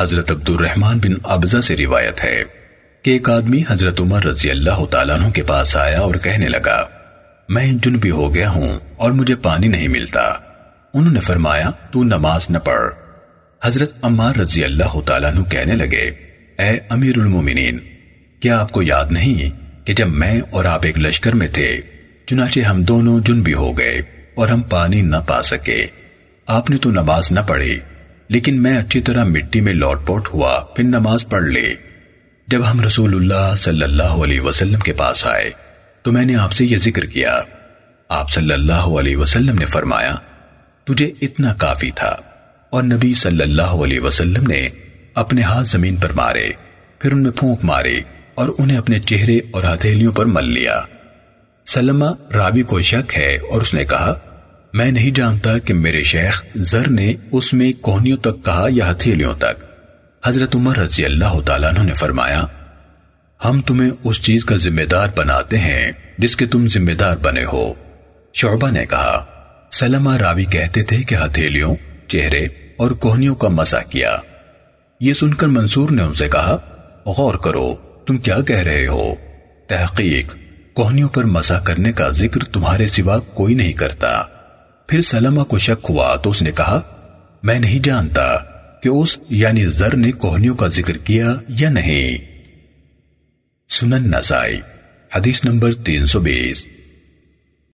حضرت عبد الرحمن بن ابزہ سے روایت ہے کہ ایک آدمی حضرت عمر رضی اللہ تعالیٰ عنہ کے پاس آیا اور کہنے لگا، میں جنبی ہو گیا ہوں اور مجھے پانی نہیں ملتا۔ انہوں نے فرمایا، تو نماز نہ پڑھ۔ حضرت عمار رضی اللہ تعالیٰ عنہ کہنے لگے، اے امیر المومنین، کیا آپ کو یاد نہیں کہ جب میں اور آپ ایک لشکر میں تھے، چنانچہ ہم دونوں جنبی ہو گئے اور ہم پانی نہ پا سکے، آپ نے تو نماز نہ پڑھی۔ لیکن میں اچھی طرح مٹی میں لوٹ پوٹ ہوا، پھر نماز پڑھ لی۔ جب ہم رسول اللہ صلی اللہ علیہ وسلم کے پاس آئے، تو میں نے آپ سے یہ ذکر کیا۔ آپ صلی اللہ علیہ وسلم نے فرمایا، تجھے اتنا کافی تھا۔ اور نبی صلی اللہ علیہ وسلم نے اپنے ہاتھ زمین پر مارے، پھر ان میں پھونک مارے اور انہیں اپنے چہرے اور ہتھیلیوں پر مل لیا۔ سلمہ راوی کو شک ہے اور اس نے کہا میں نہیں جانتا کہ میرے شیخ زر نے اس میں کوہنیوں تک کہا یا ہتھیلیوں تک۔ حضرت عمر رضی اللہ تعالیٰ نے فرمایا، ہم تمہیں اس چیز کا ذمہ دار بناتے ہیں جس کے تم ذمہ دار بنے ہو۔ شعبہ نے کہا، سلمہ راوی کہتے تھے کہ ہتھیلیوں، چہرے اور کوہنیوں کا مسا کیا۔ یہ سن کر منصور نے ان سے کہا، غور کرو، تم کیا کہہ رہے ہو؟ تحقیق کوہنیوں پر مسا کرنے کا ذکر تمہارے سوا کوئی نہیں کرتا۔ پھر سلمہ کو شک ہوا تو اس نے کہا، میں نہیں جانتا کہ اس یعنی زر نے کوہنیوں کا ذکر کیا یا نہیں۔ سنن نسائی، حدیث نمبر تین سو بیس۔